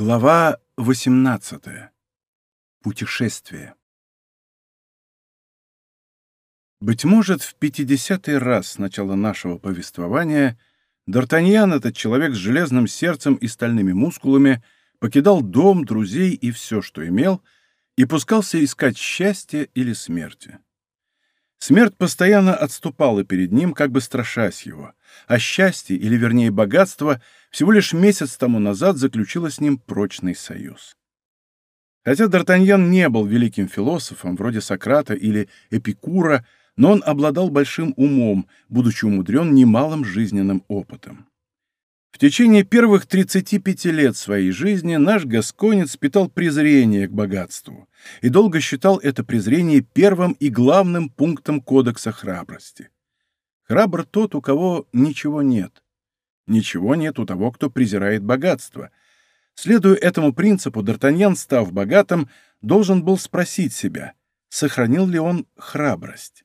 Глава 18. Путешествие. Быть может, в пятидесятый раз с начала нашего повествования Д'Артаньян, этот человек с железным сердцем и стальными мускулами, покидал дом, друзей и все, что имел, и пускался искать счастья или смерти. Смерть постоянно отступала перед ним, как бы страшась его, а счастье, или вернее богатство, всего лишь месяц тому назад заключило с ним прочный союз. Хотя Д'Артаньян не был великим философом, вроде Сократа или Эпикура, но он обладал большим умом, будучи умудрен немалым жизненным опытом. В течение первых 35 лет своей жизни наш гасконец питал презрение к богатству и долго считал это презрение первым и главным пунктом кодекса храбрости. Храбр тот, у кого ничего нет. Ничего нет у того, кто презирает богатство. Следуя этому принципу, Д'Артаньян, став богатым, должен был спросить себя, сохранил ли он храбрость.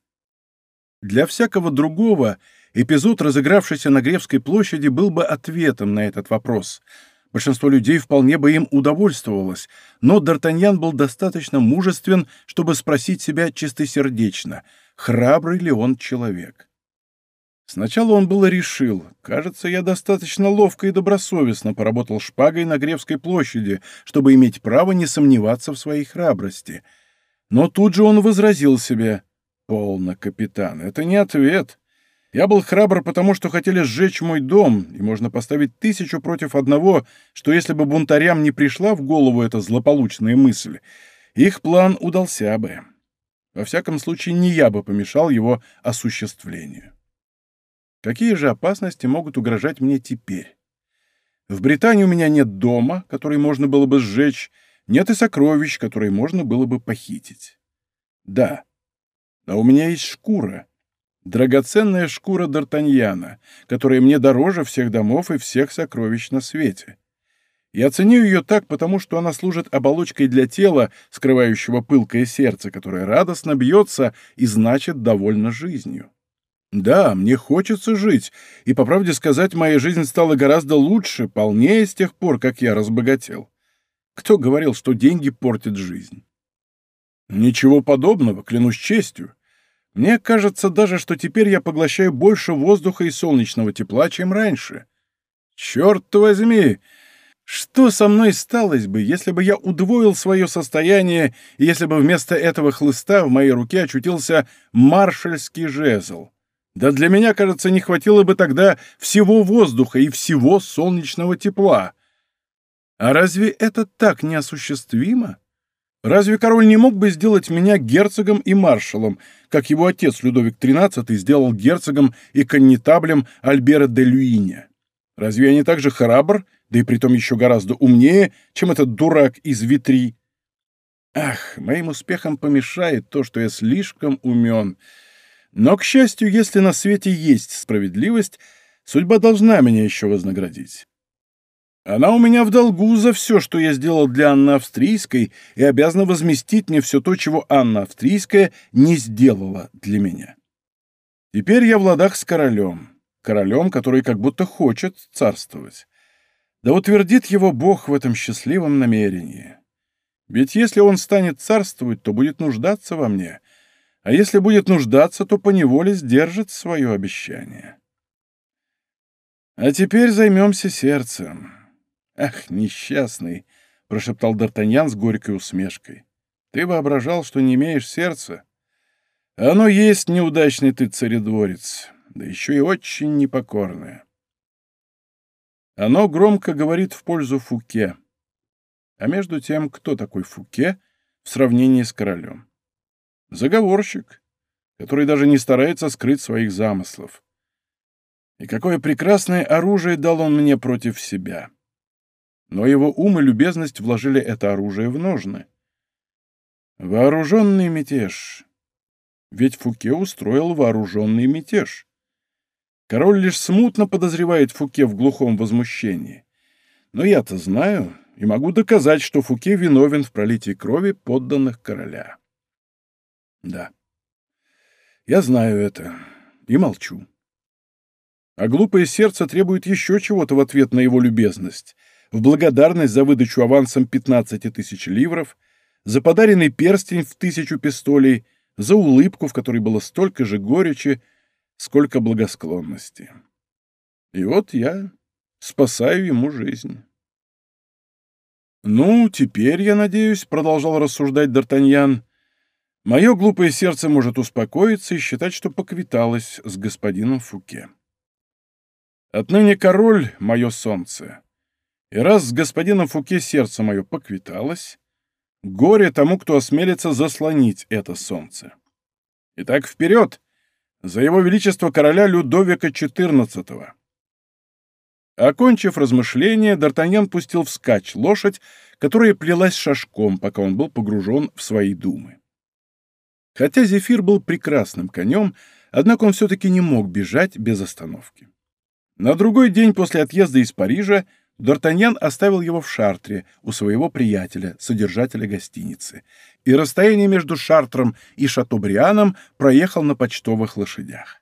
Для всякого другого эпизод, разыгравшийся на Гревской площади, был бы ответом на этот вопрос. Большинство людей вполне бы им удовольствовалось, но Д'Артаньян был достаточно мужествен, чтобы спросить себя чистосердечно, храбрый ли он человек. Сначала он было решил, кажется, я достаточно ловко и добросовестно поработал шпагой на Гревской площади, чтобы иметь право не сомневаться в своей храбрости. Но тут же он возразил себе, «Полно, капитан, это не ответ. Я был храбр, потому что хотели сжечь мой дом, и можно поставить тысячу против одного, что если бы бунтарям не пришла в голову эта злополучная мысль, их план удался бы. Во всяком случае, не я бы помешал его осуществлению». Какие же опасности могут угрожать мне теперь? В Британии у меня нет дома, который можно было бы сжечь, нет и сокровищ, которые можно было бы похитить. Да, но у меня есть шкура, драгоценная шкура Д'Артаньяна, которая мне дороже всех домов и всех сокровищ на свете. Я ценю ее так, потому что она служит оболочкой для тела, скрывающего пылкое сердце, которое радостно бьется и значит довольно жизнью. Да, мне хочется жить, и, по правде сказать, моя жизнь стала гораздо лучше, полнее с тех пор, как я разбогател. Кто говорил, что деньги портят жизнь? Ничего подобного, клянусь честью. Мне кажется даже, что теперь я поглощаю больше воздуха и солнечного тепла, чем раньше. Черт возьми! Что со мной сталось бы, если бы я удвоил свое состояние, и если бы вместо этого хлыста в моей руке очутился маршальский жезл? Да для меня, кажется, не хватило бы тогда всего воздуха и всего солнечного тепла. А разве это так неосуществимо? Разве король не мог бы сделать меня герцогом и маршалом, как его отец Людовик XIII сделал герцогом и коннетаблем Альбера де Люиня? Разве я не так же храбр, да и притом еще гораздо умнее, чем этот дурак из Витри? Ах, моим успехам помешает то, что я слишком умен, — но, к счастью, если на свете есть справедливость, судьба должна меня еще вознаградить. Она у меня в долгу за все, что я сделал для Анны Австрийской, и обязана возместить мне все то, чего Анна Австрийская не сделала для меня. Теперь я в ладах с королем, королем, который как будто хочет царствовать. Да утвердит его Бог в этом счастливом намерении. Ведь если он станет царствовать, то будет нуждаться во мне, а если будет нуждаться, то поневоле сдержит свое обещание. А теперь займемся сердцем. Ах, несчастный, — прошептал Д'Артаньян с горькой усмешкой. Ты воображал, что не имеешь сердца? Оно есть неудачный ты царедворец, да еще и очень непокорное. Оно громко говорит в пользу Фуке. А между тем, кто такой Фуке в сравнении с королем? Заговорщик, который даже не старается скрыть своих замыслов. И какое прекрасное оружие дал он мне против себя. Но его ум и любезность вложили это оружие в ножны. Вооруженный мятеж. Ведь Фуке устроил вооруженный мятеж. Король лишь смутно подозревает Фуке в глухом возмущении. Но я-то знаю и могу доказать, что Фуке виновен в пролитии крови подданных короля. Да. Я знаю это и молчу. А глупое сердце требует еще чего-то в ответ на его любезность. В благодарность за выдачу авансом 15 тысяч ливров, за подаренный перстень в тысячу пистолей, за улыбку, в которой было столько же горечи, сколько благосклонности. И вот я спасаю ему жизнь. «Ну, теперь, я надеюсь, — продолжал рассуждать Д'Артаньян, — мое глупое сердце может успокоиться и считать, что поквиталось с господином Фуке. Отныне король — мое солнце, и раз с господином Фуке сердце мое поквиталось, горе тому, кто осмелится заслонить это солнце. Итак, вперед! За его величество короля Людовика XIV!» Окончив размышления, Д'Артаньян пустил вскачь лошадь, которая плелась шашком, пока он был погружен в свои думы. Хотя Зефир был прекрасным конем, однако он все-таки не мог бежать без остановки. На другой день после отъезда из Парижа Д'Артаньян оставил его в Шартре у своего приятеля, содержателя гостиницы, и расстояние между Шартром и Шатобрианом проехал на почтовых лошадях.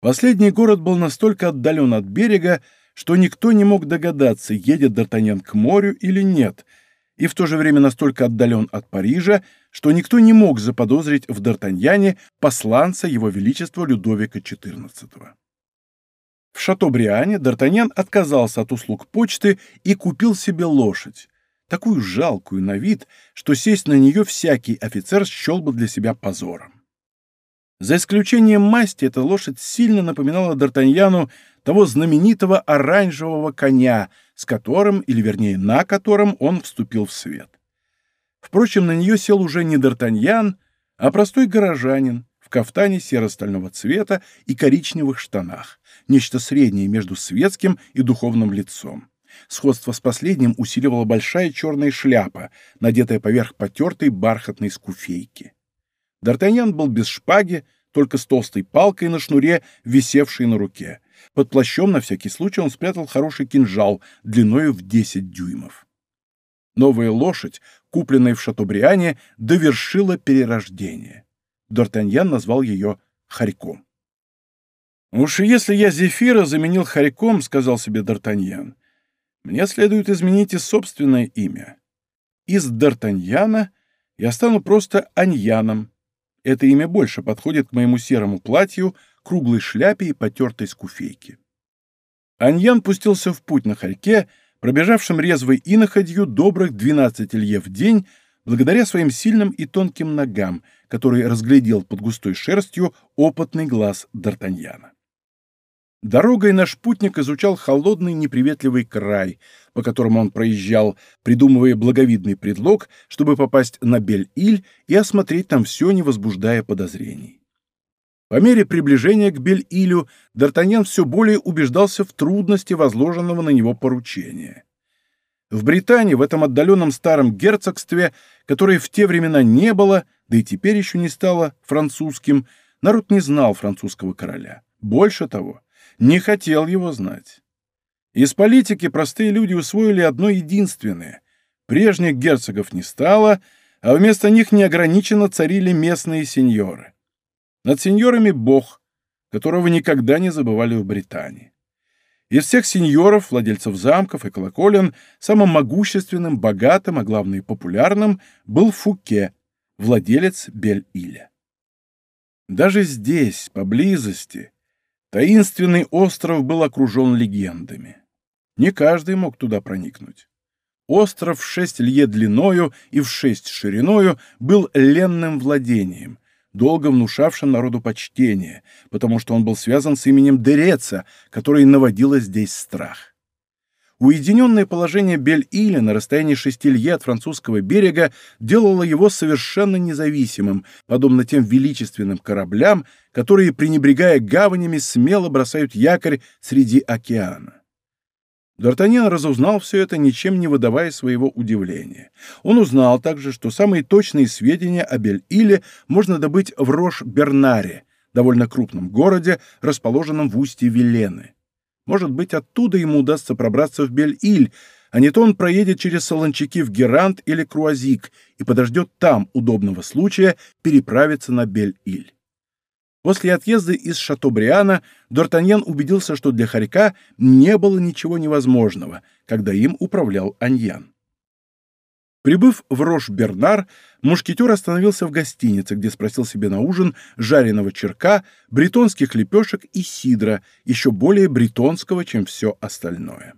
Последний город был настолько отдален от берега, что никто не мог догадаться, едет Д'Артаньян к морю или нет, и в то же время настолько отдален от Парижа, что никто не мог заподозрить в Д'Артаньяне посланца его величества Людовика XIV. Шатобриане Д'Артаньян отказался от услуг почты и купил себе лошадь, такую жалкую на вид, что сесть на нее всякий офицер счел бы для себя позором. За исключением масти, эта лошадь сильно напоминала Д'Артаньяну того знаменитого оранжевого коня, с которым, или вернее на котором, он вступил в свет. Впрочем, на нее сел уже не Д'Артаньян, а простой горожанин в кафтане серо-стального цвета и коричневых штанах, нечто среднее между светским и духовным лицом. Сходство с последним усиливала большая черная шляпа, надетая поверх потертой бархатной скуфейки. Д'Артаньян был без шпаги, только с толстой палкой на шнуре, висевшей на руке. Под плащом, на всякий случай, он спрятал хороший кинжал длиною в 10 дюймов. Новая лошадь, купленная в Шатобриане, довершила перерождение. Д'Артаньян назвал ее Харьком. «Уж если я Зефира заменил Харьком, — сказал себе Д'Артаньян, — мне следует изменить и собственное имя. Из Д'Артаньяна я стану просто Аньяном, это имя больше подходит к моему серому платью, круглой шляпе и потертой скуфейке. Аньян пустился в путь на хорьке, пробежавшим резвой иноходью добрых 12 лье в день, благодаря своим сильным и тонким ногам, которые разглядел под густой шерстью опытный глаз Д'Артаньяна. Дорогой наш путник изучал холодный неприветливый край, по которому он проезжал, придумывая благовидный предлог, чтобы попасть на Бель-Иль и осмотреть там все, не возбуждая подозрений. По мере приближения к Бель-Илю Д'Артаньян все более убеждался в трудности возложенного на него поручения. В Британии, в этом отдаленном старом герцогстве, которое в те времена не было, да и теперь еще не стало французским, народ не знал французского короля. Больше того, не хотел его знать. Из политики простые люди усвоили одно единственное. Прежних герцогов не стало, а вместо них неограниченно царили местные сеньоры. Над сеньорами бог, которого никогда не забывали в Британии. Из всех сеньоров, владельцев замков и колоколен, самым могущественным, богатым, а главное популярным был Фуке, владелец Бель-Иля. Даже здесь, поблизости, Таинственный остров был окружен легендами. Не каждый мог туда проникнуть. Остров в шесть лье длиною и в шесть шириною был ленным владением, долго внушавшим народу почтение, потому что он был связан с именем Дереца, который наводило здесь страх. Уединенное положение Бель-Иля на расстоянии шести лье от французского берега делало его совершенно независимым, подобно тем величественным кораблям, которые, пренебрегая гаванями, смело бросают якорь среди океана. Д'Артаньян разузнал все это, ничем не выдавая своего удивления. Он узнал также, что самые точные сведения о Бель-Иле можно добыть в Рош-Бернаре, довольно крупном городе, расположенном в устье Вилены. Может быть, оттуда ему удастся пробраться в Бель-Иль, а не то он проедет через Солончаки в Герант или Круазик и подождет там удобного случая переправиться на Бель-Иль. После отъезда из Шатобриана Д'Артаньян убедился, что для хорька не было ничего невозможного, когда им управлял Аньян. Прибыв в Рош-Бернар, мушкетер остановился в гостинице, где спросил себе на ужин жареного черка, бретонских лепешек и сидра, еще более бретонского, чем все остальное.